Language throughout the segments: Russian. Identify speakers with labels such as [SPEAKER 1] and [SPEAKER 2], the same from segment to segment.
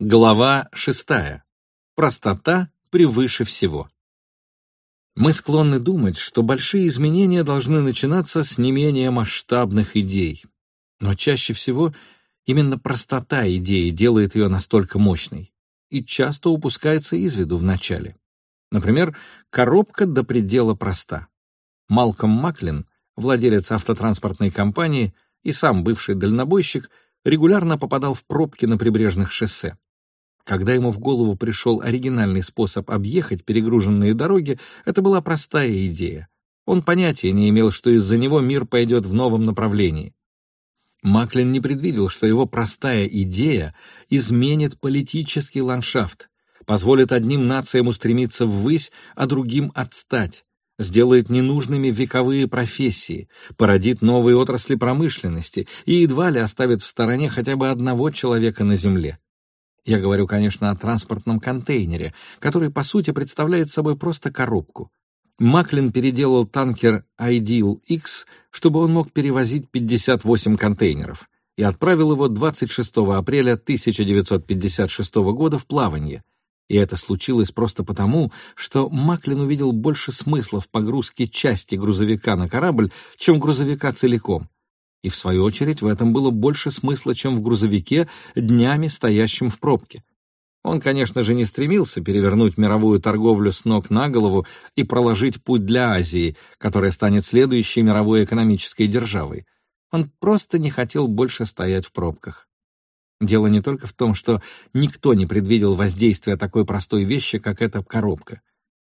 [SPEAKER 1] Глава шестая. Простота превыше всего. Мы склонны думать, что большие изменения должны начинаться с не менее масштабных идей. Но чаще всего именно простота идеи делает ее настолько мощной и часто упускается из виду в начале. Например, коробка до предела проста. Малком Маклин, владелец автотранспортной компании и сам бывший дальнобойщик, регулярно попадал в пробки на прибрежных шоссе. Когда ему в голову пришел оригинальный способ объехать перегруженные дороги, это была простая идея. Он понятия не имел, что из-за него мир пойдет в новом направлении. Маклин не предвидел, что его простая идея изменит политический ландшафт, позволит одним нациям устремиться ввысь, а другим отстать, сделает ненужными вековые профессии, породит новые отрасли промышленности и едва ли оставит в стороне хотя бы одного человека на Земле. Я говорю, конечно, о транспортном контейнере, который, по сути, представляет собой просто коробку. Маклин переделал танкер Ideal X, чтобы он мог перевозить 58 контейнеров, и отправил его 26 апреля 1956 года в плавание. И это случилось просто потому, что Маклин увидел больше смысла в погрузке части грузовика на корабль, чем грузовика целиком. И в свою очередь в этом было больше смысла, чем в грузовике, днями стоящем в пробке. Он, конечно же, не стремился перевернуть мировую торговлю с ног на голову и проложить путь для Азии, которая станет следующей мировой экономической державой. Он просто не хотел больше стоять в пробках. Дело не только в том, что никто не предвидел воздействия такой простой вещи, как эта коробка.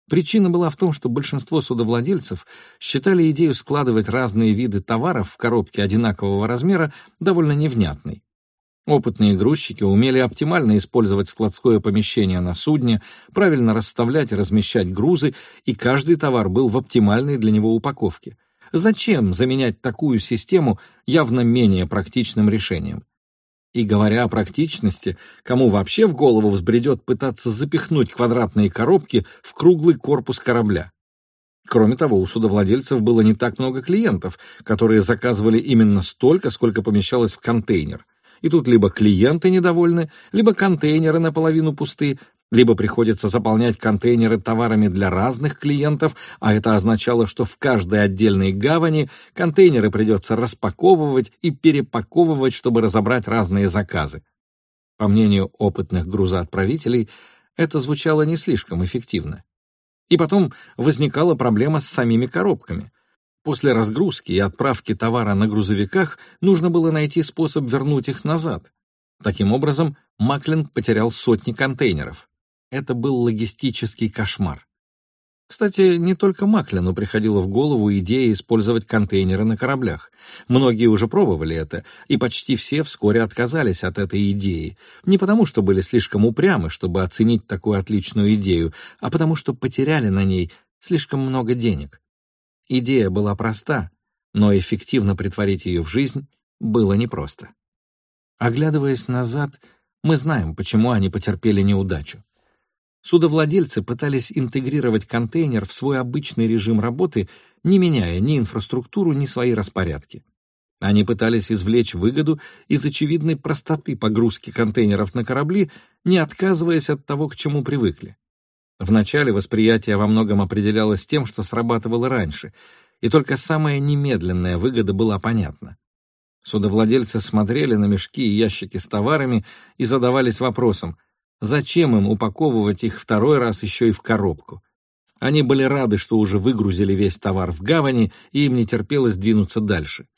[SPEAKER 1] Причина была в том, что большинство судовладельцев считали идею складывать разные виды товаров в коробке одинакового размера довольно невнятной. Опытные грузчики умели оптимально использовать складское помещение на судне, правильно расставлять и размещать грузы, и каждый товар был в оптимальной для него упаковке. Зачем заменять такую систему явно менее практичным решением? И говоря о практичности, кому вообще в голову взбредет пытаться запихнуть квадратные коробки в круглый корпус корабля? Кроме того, у судовладельцев было не так много клиентов, которые заказывали именно столько, сколько помещалось в контейнер. И тут либо клиенты недовольны, либо контейнеры наполовину пусты, либо приходится заполнять контейнеры товарами для разных клиентов, а это означало, что в каждой отдельной гавани контейнеры придется распаковывать и перепаковывать, чтобы разобрать разные заказы. По мнению опытных грузоотправителей, это звучало не слишком эффективно. И потом возникала проблема с самими коробками. После разгрузки и отправки товара на грузовиках нужно было найти способ вернуть их назад. Таким образом, Маклин потерял сотни контейнеров. Это был логистический кошмар. Кстати, не только Маклину приходила в голову идея использовать контейнеры на кораблях. Многие уже пробовали это, и почти все вскоре отказались от этой идеи. Не потому, что были слишком упрямы, чтобы оценить такую отличную идею, а потому, что потеряли на ней слишком много денег. Идея была проста, но эффективно притворить ее в жизнь было непросто. Оглядываясь назад, мы знаем, почему они потерпели неудачу. Судовладельцы пытались интегрировать контейнер в свой обычный режим работы, не меняя ни инфраструктуру, ни свои распорядки. Они пытались извлечь выгоду из очевидной простоты погрузки контейнеров на корабли, не отказываясь от того, к чему привыкли. Вначале восприятие во многом определялось тем, что срабатывало раньше, и только самая немедленная выгода была понятна. Судовладельцы смотрели на мешки и ящики с товарами и задавались вопросом, Зачем им упаковывать их второй раз еще и в коробку? Они были рады, что уже выгрузили весь товар в гавани, и им не терпелось двинуться дальше.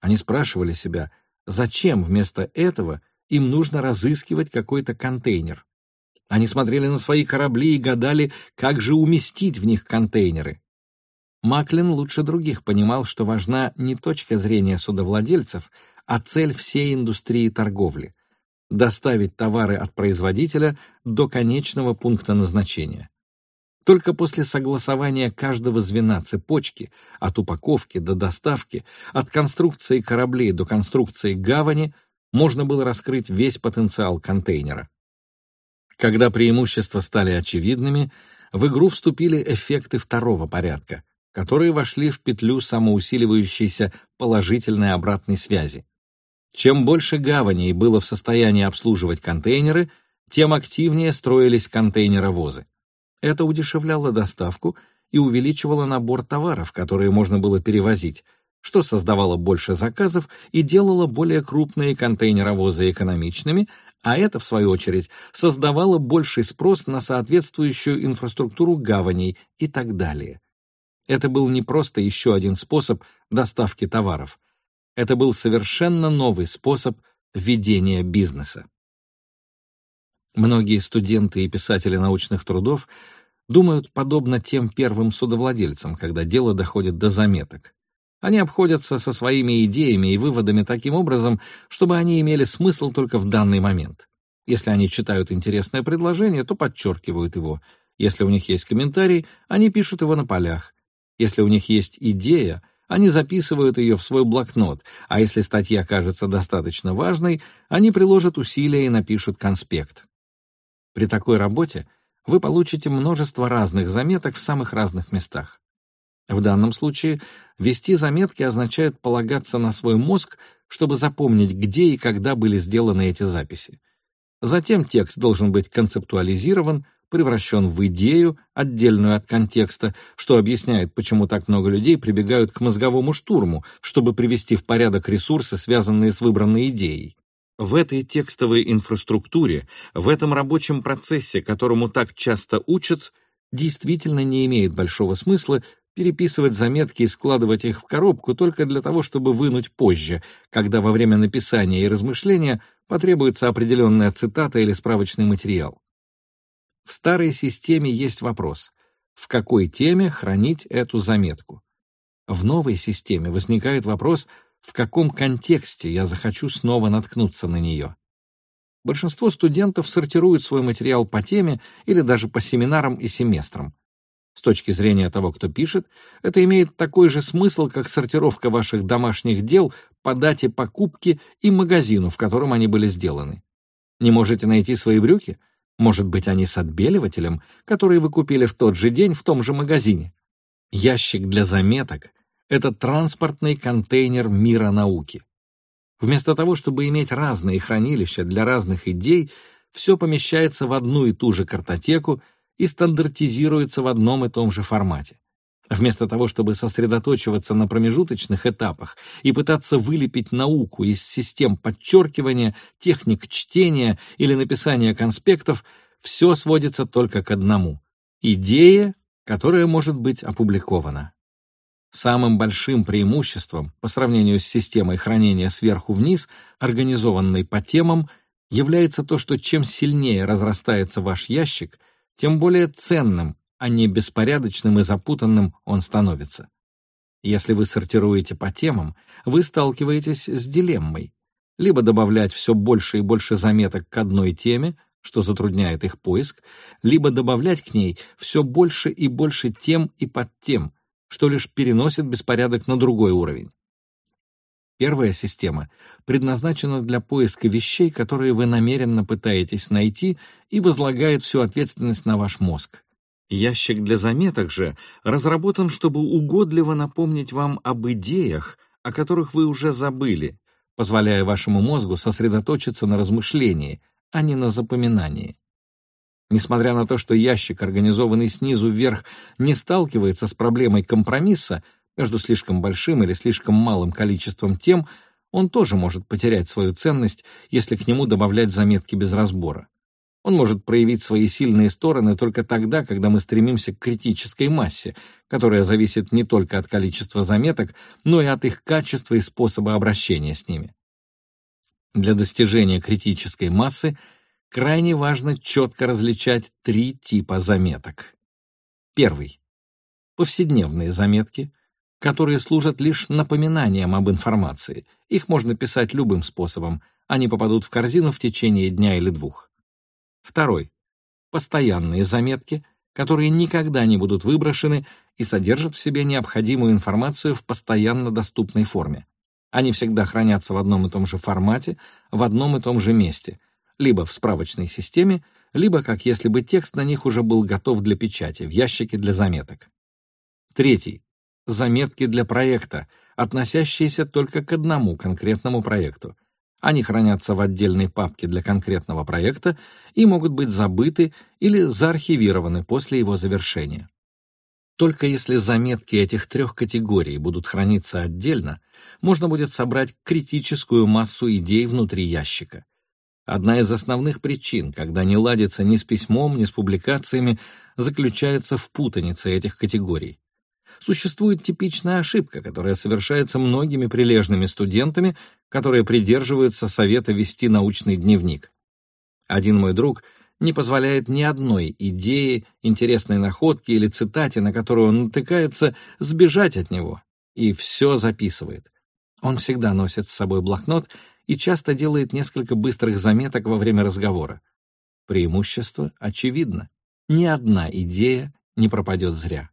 [SPEAKER 1] Они спрашивали себя, зачем вместо этого им нужно разыскивать какой-то контейнер. Они смотрели на свои корабли и гадали, как же уместить в них контейнеры. Маклин лучше других понимал, что важна не точка зрения судовладельцев, а цель всей индустрии торговли доставить товары от производителя до конечного пункта назначения. Только после согласования каждого звена цепочки, от упаковки до доставки, от конструкции кораблей до конструкции гавани, можно было раскрыть весь потенциал контейнера. Когда преимущества стали очевидными, в игру вступили эффекты второго порядка, которые вошли в петлю самоусиливающейся положительной обратной связи. Чем больше гаваней было в состоянии обслуживать контейнеры, тем активнее строились контейнеровозы. Это удешевляло доставку и увеличивало набор товаров, которые можно было перевозить, что создавало больше заказов и делало более крупные контейнеровозы экономичными, а это, в свою очередь, создавало больший спрос на соответствующую инфраструктуру гаваней и так далее. Это был не просто еще один способ доставки товаров. Это был совершенно новый способ ведения бизнеса. Многие студенты и писатели научных трудов думают подобно тем первым судовладельцам, когда дело доходит до заметок. Они обходятся со своими идеями и выводами таким образом, чтобы они имели смысл только в данный момент. Если они читают интересное предложение, то подчеркивают его. Если у них есть комментарий, они пишут его на полях. Если у них есть идея, они записывают ее в свой блокнот, а если статья кажется достаточно важной, они приложат усилия и напишут конспект. При такой работе вы получите множество разных заметок в самых разных местах. В данном случае вести заметки означает полагаться на свой мозг, чтобы запомнить, где и когда были сделаны эти записи. Затем текст должен быть концептуализирован, превращен в идею, отдельную от контекста, что объясняет, почему так много людей прибегают к мозговому штурму, чтобы привести в порядок ресурсы, связанные с выбранной идеей. В этой текстовой инфраструктуре, в этом рабочем процессе, которому так часто учат, действительно не имеет большого смысла переписывать заметки и складывать их в коробку только для того, чтобы вынуть позже, когда во время написания и размышления потребуется определенная цитата или справочный материал. В старой системе есть вопрос, в какой теме хранить эту заметку. В новой системе возникает вопрос, в каком контексте я захочу снова наткнуться на нее. Большинство студентов сортируют свой материал по теме или даже по семинарам и семестрам. С точки зрения того, кто пишет, это имеет такой же смысл, как сортировка ваших домашних дел по дате покупки и магазину, в котором они были сделаны. Не можете найти свои брюки? Может быть, они с отбеливателем, который вы купили в тот же день в том же магазине? Ящик для заметок — это транспортный контейнер мира науки. Вместо того, чтобы иметь разные хранилища для разных идей, все помещается в одну и ту же картотеку — и стандартизируется в одном и том же формате. Вместо того, чтобы сосредоточиваться на промежуточных этапах и пытаться вылепить науку из систем подчеркивания, техник чтения или написания конспектов, все сводится только к одному — идея, которая может быть опубликована. Самым большим преимуществом по сравнению с системой хранения сверху вниз, организованной по темам, является то, что чем сильнее разрастается ваш ящик, тем более ценным, а не беспорядочным и запутанным он становится. Если вы сортируете по темам, вы сталкиваетесь с дилеммой. Либо добавлять все больше и больше заметок к одной теме, что затрудняет их поиск, либо добавлять к ней все больше и больше тем и подтем, что лишь переносит беспорядок на другой уровень. Первая система предназначена для поиска вещей, которые вы намеренно пытаетесь найти, и возлагает всю ответственность на ваш мозг. Ящик для заметок же разработан, чтобы угодливо напомнить вам об идеях, о которых вы уже забыли, позволяя вашему мозгу сосредоточиться на размышлении, а не на запоминании. Несмотря на то, что ящик, организованный снизу вверх, не сталкивается с проблемой компромисса, между слишком большим или слишком малым количеством тем, он тоже может потерять свою ценность, если к нему добавлять заметки без разбора. Он может проявить свои сильные стороны только тогда, когда мы стремимся к критической массе, которая зависит не только от количества заметок, но и от их качества и способа обращения с ними. Для достижения критической массы крайне важно четко различать три типа заметок. Первый. Повседневные заметки, которые служат лишь напоминанием об информации. Их можно писать любым способом, они попадут в корзину в течение дня или двух. Второй. Постоянные заметки, которые никогда не будут выброшены и содержат в себе необходимую информацию в постоянно доступной форме. Они всегда хранятся в одном и том же формате, в одном и том же месте, либо в справочной системе, либо как если бы текст на них уже был готов для печати, в ящике для заметок. Третий заметки для проекта, относящиеся только к одному конкретному проекту. Они хранятся в отдельной папке для конкретного проекта и могут быть забыты или заархивированы после его завершения. Только если заметки этих трех категорий будут храниться отдельно, можно будет собрать критическую массу идей внутри ящика. Одна из основных причин, когда не ладится ни с письмом, ни с публикациями, заключается в путанице этих категорий. Существует типичная ошибка, которая совершается многими прилежными студентами, которые придерживаются совета вести научный дневник. Один мой друг не позволяет ни одной идеи, интересной находки или цитате, на которую он натыкается, сбежать от него, и все записывает. Он всегда носит с собой блокнот и часто делает несколько быстрых заметок во время разговора. Преимущество очевидно. Ни одна идея не пропадет зря.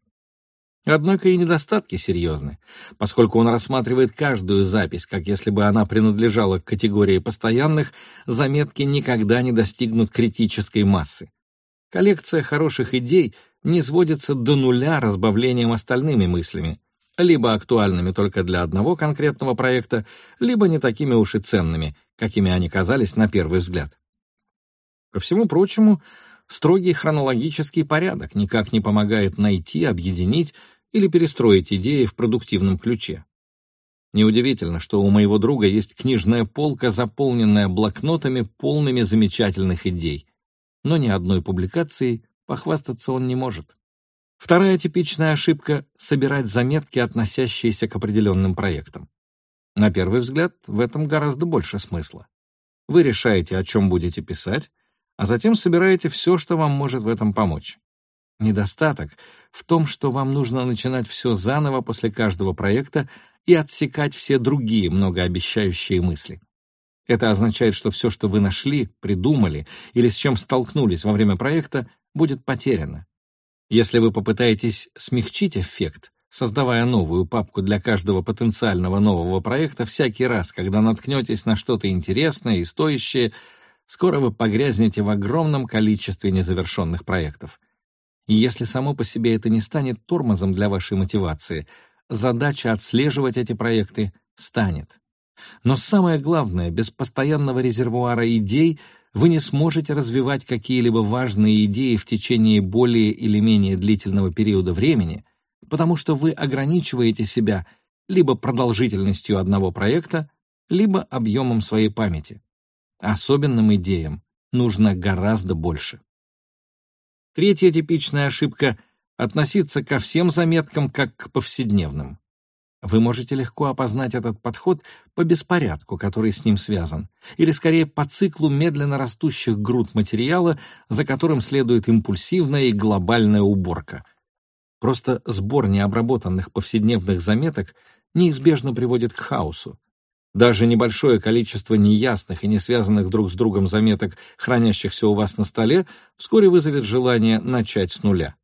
[SPEAKER 1] Однако и недостатки серьезны, поскольку он рассматривает каждую запись, как если бы она принадлежала к категории постоянных, заметки никогда не достигнут критической массы. Коллекция хороших идей не сводится до нуля разбавлением остальными мыслями, либо актуальными только для одного конкретного проекта, либо не такими уж и ценными, какими они казались на первый взгляд. Ко всему прочему, строгий хронологический порядок никак не помогает найти, объединить или перестроить идеи в продуктивном ключе. Неудивительно, что у моего друга есть книжная полка, заполненная блокнотами, полными замечательных идей. Но ни одной публикацией похвастаться он не может. Вторая типичная ошибка — собирать заметки, относящиеся к определенным проектам. На первый взгляд, в этом гораздо больше смысла. Вы решаете, о чем будете писать, а затем собираете все, что вам может в этом помочь. Недостаток в том, что вам нужно начинать все заново после каждого проекта и отсекать все другие многообещающие мысли. Это означает, что все, что вы нашли, придумали или с чем столкнулись во время проекта, будет потеряно. Если вы попытаетесь смягчить эффект, создавая новую папку для каждого потенциального нового проекта всякий раз, когда наткнетесь на что-то интересное и стоящее, скоро вы погрязнете в огромном количестве незавершенных проектов. И если само по себе это не станет тормозом для вашей мотивации, задача отслеживать эти проекты станет. Но самое главное, без постоянного резервуара идей вы не сможете развивать какие-либо важные идеи в течение более или менее длительного периода времени, потому что вы ограничиваете себя либо продолжительностью одного проекта, либо объемом своей памяти. Особенным идеям нужно гораздо больше. Третья типичная ошибка — относиться ко всем заметкам как к повседневным. Вы можете легко опознать этот подход по беспорядку, который с ним связан, или скорее по циклу медленно растущих груд материала, за которым следует импульсивная и глобальная уборка. Просто сбор необработанных повседневных заметок неизбежно приводит к хаосу, даже небольшое количество неясных и не связанных друг с другом заметок, хранящихся у вас на столе, вскоре вызовет желание начать с нуля.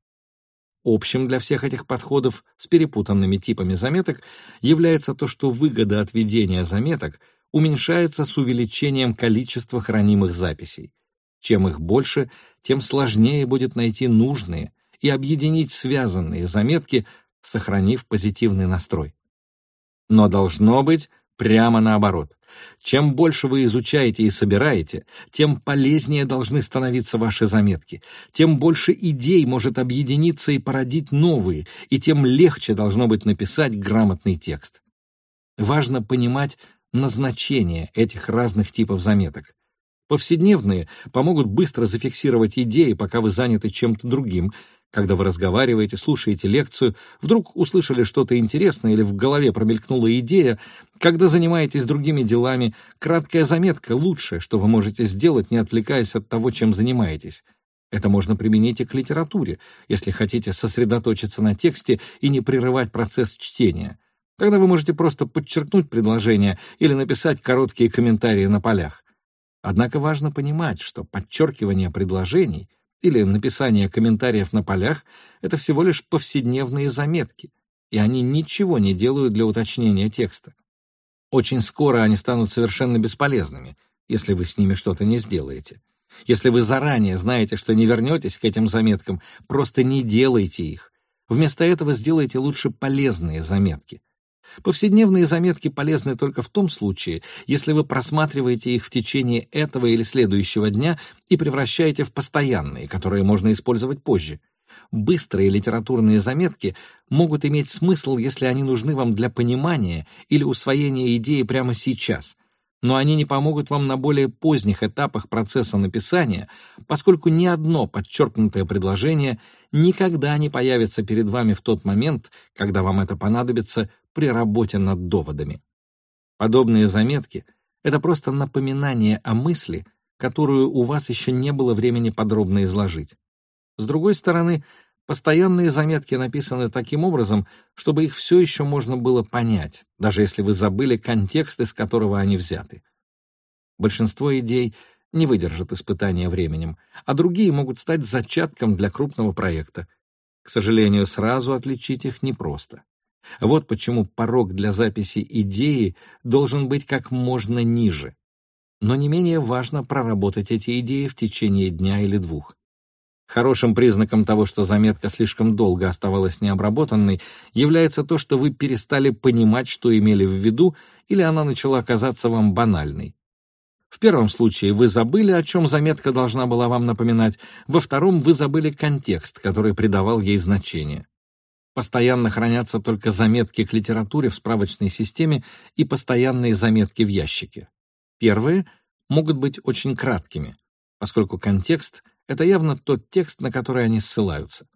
[SPEAKER 1] Общим для всех этих подходов с перепутанными типами заметок является то, что выгода от ведения заметок уменьшается с увеличением количества хранимых записей. Чем их больше, тем сложнее будет найти нужные и объединить связанные заметки, сохранив позитивный настрой. Но должно быть Прямо наоборот. Чем больше вы изучаете и собираете, тем полезнее должны становиться ваши заметки, тем больше идей может объединиться и породить новые, и тем легче должно быть написать грамотный текст. Важно понимать назначение этих разных типов заметок. Повседневные помогут быстро зафиксировать идеи, пока вы заняты чем-то другим, когда вы разговариваете, слушаете лекцию, вдруг услышали что-то интересное или в голове промелькнула идея, когда занимаетесь другими делами, краткая заметка — лучшее, что вы можете сделать, не отвлекаясь от того, чем занимаетесь. Это можно применить и к литературе, если хотите сосредоточиться на тексте и не прерывать процесс чтения. Тогда вы можете просто подчеркнуть предложение или написать короткие комментарии на полях. Однако важно понимать, что подчеркивание предложений — или написание комментариев на полях — это всего лишь повседневные заметки, и они ничего не делают для уточнения текста. Очень скоро они станут совершенно бесполезными, если вы с ними что-то не сделаете. Если вы заранее знаете, что не вернетесь к этим заметкам, просто не делайте их. Вместо этого сделайте лучше полезные заметки. Повседневные заметки полезны только в том случае, если вы просматриваете их в течение этого или следующего дня и превращаете в постоянные, которые можно использовать позже. Быстрые литературные заметки могут иметь смысл, если они нужны вам для понимания или усвоения идеи прямо сейчас, но они не помогут вам на более поздних этапах процесса написания, поскольку ни одно подчеркнутое предложение никогда не появится перед вами в тот момент, когда вам это понадобится при работе над доводами. Подобные заметки — это просто напоминание о мысли, которую у вас еще не было времени подробно изложить. С другой стороны, постоянные заметки написаны таким образом, чтобы их все еще можно было понять, даже если вы забыли контекст, из которого они взяты. Большинство идей не выдержат испытания временем, а другие могут стать зачатком для крупного проекта. К сожалению, сразу отличить их непросто. Вот почему порог для записи идеи должен быть как можно ниже. Но не менее важно проработать эти идеи в течение дня или двух. Хорошим признаком того, что заметка слишком долго оставалась необработанной, является то, что вы перестали понимать, что имели в виду, или она начала казаться вам банальной. В первом случае вы забыли, о чем заметка должна была вам напоминать, во втором вы забыли контекст, который придавал ей значение. Постоянно хранятся только заметки к литературе в справочной системе и постоянные заметки в ящике. Первые могут быть очень краткими, поскольку контекст — это явно тот текст, на который они ссылаются.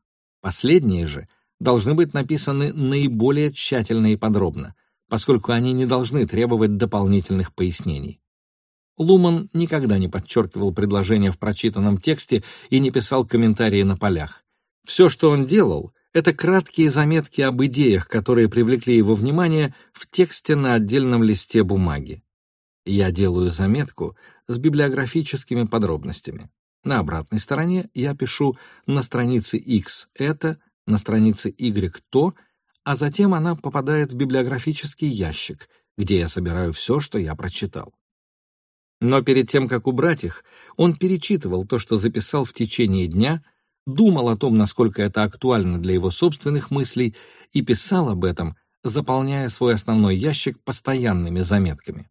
[SPEAKER 1] Последние же должны быть написаны наиболее тщательно и подробно, поскольку они не должны требовать дополнительных пояснений. Луман никогда не подчеркивал предложения в прочитанном тексте и не писал комментарии на полях. Все, что он делал — это краткие заметки об идеях, которые привлекли его внимание в тексте на отдельном листе бумаги. Я делаю заметку с библиографическими подробностями. На обратной стороне я пишу на странице X это, на странице Y то, а затем она попадает в библиографический ящик, где я собираю все, что я прочитал. Но перед тем, как убрать их, он перечитывал то, что записал в течение дня — думал о том, насколько это актуально для его собственных мыслей, и писал об этом, заполняя свой основной ящик постоянными заметками.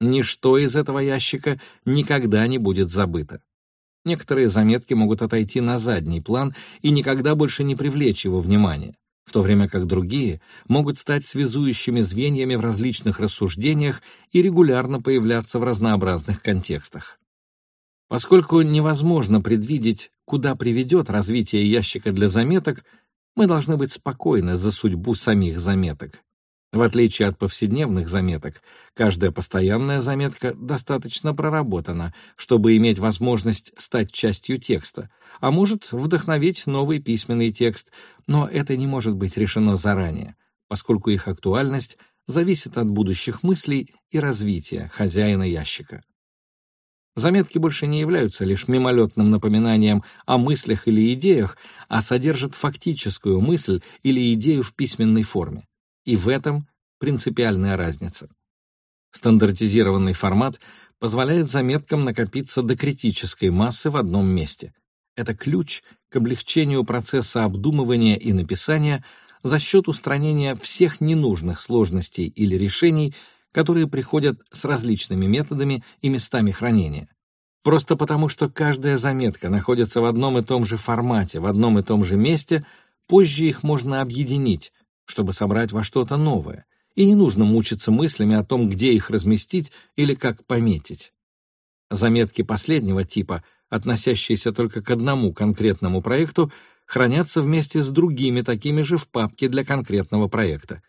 [SPEAKER 1] Ничто из этого ящика никогда не будет забыто. Некоторые заметки могут отойти на задний план и никогда больше не привлечь его внимания, в то время как другие могут стать связующими звеньями в различных рассуждениях и регулярно появляться в разнообразных контекстах. Поскольку невозможно предвидеть, куда приведет развитие ящика для заметок, мы должны быть спокойны за судьбу самих заметок. В отличие от повседневных заметок, каждая постоянная заметка достаточно проработана, чтобы иметь возможность стать частью текста, а может вдохновить новый письменный текст, но это не может быть решено заранее, поскольку их актуальность зависит от будущих мыслей и развития хозяина ящика. Заметки больше не являются лишь мимолетным напоминанием о мыслях или идеях, а содержат фактическую мысль или идею в письменной форме. И в этом принципиальная разница. Стандартизированный формат позволяет заметкам накопиться до критической массы в одном месте. Это ключ к облегчению процесса обдумывания и написания за счет устранения всех ненужных сложностей или решений, которые приходят с различными методами и местами хранения. Просто потому, что каждая заметка находится в одном и том же формате, в одном и том же месте, позже их можно объединить, чтобы собрать во что-то новое, и не нужно мучиться мыслями о том, где их разместить или как пометить. Заметки последнего типа, относящиеся только к одному конкретному проекту, хранятся вместе с другими такими же в папке для конкретного проекта.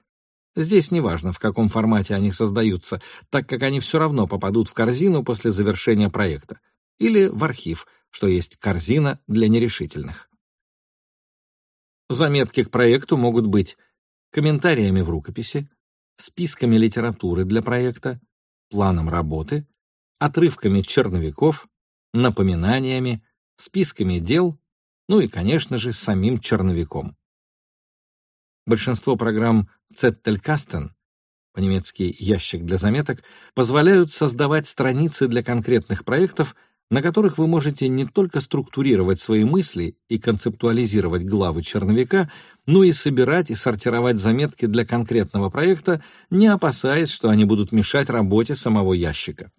[SPEAKER 1] Здесь неважно, в каком формате они создаются, так как они все равно попадут в корзину после завершения проекта. Или в архив, что есть корзина для нерешительных. Заметки к проекту могут быть комментариями в рукописи, списками литературы для проекта, планом работы, отрывками черновиков, напоминаниями, списками дел, ну и, конечно же, самим черновиком. Большинство программ Zettelkasten, по-немецки «ящик для заметок», позволяют создавать страницы для конкретных проектов, на которых вы можете не только структурировать свои мысли и концептуализировать главы черновика, но и собирать и сортировать заметки для конкретного проекта, не опасаясь, что они будут мешать работе самого ящика.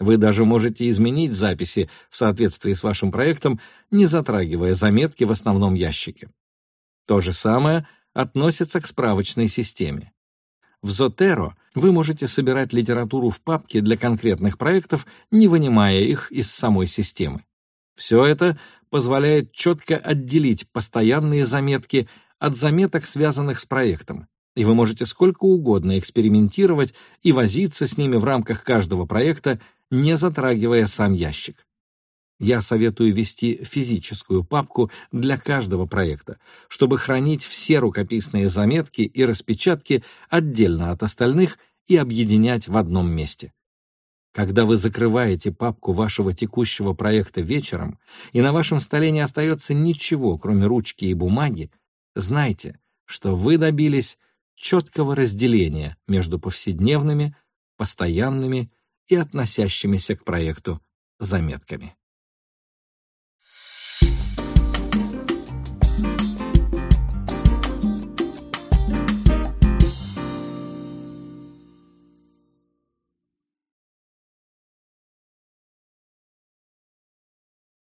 [SPEAKER 1] Вы даже можете изменить записи в соответствии с вашим проектом, не затрагивая заметки в основном ящике. То же самое относится к справочной системе. В Zotero вы можете собирать литературу в папке для конкретных проектов, не вынимая их из самой системы. Все это позволяет четко отделить постоянные заметки от заметок, связанных с проектом, и вы можете сколько угодно экспериментировать и возиться с ними в рамках каждого проекта, не затрагивая сам ящик. Я советую вести физическую папку для каждого проекта, чтобы хранить все рукописные заметки и распечатки отдельно от остальных и объединять в одном месте. Когда вы закрываете папку вашего текущего проекта вечером, и на вашем столе не остается ничего, кроме ручки и бумаги, знайте, что вы добились четкого разделения между повседневными, постоянными и относящимися к проекту заметками.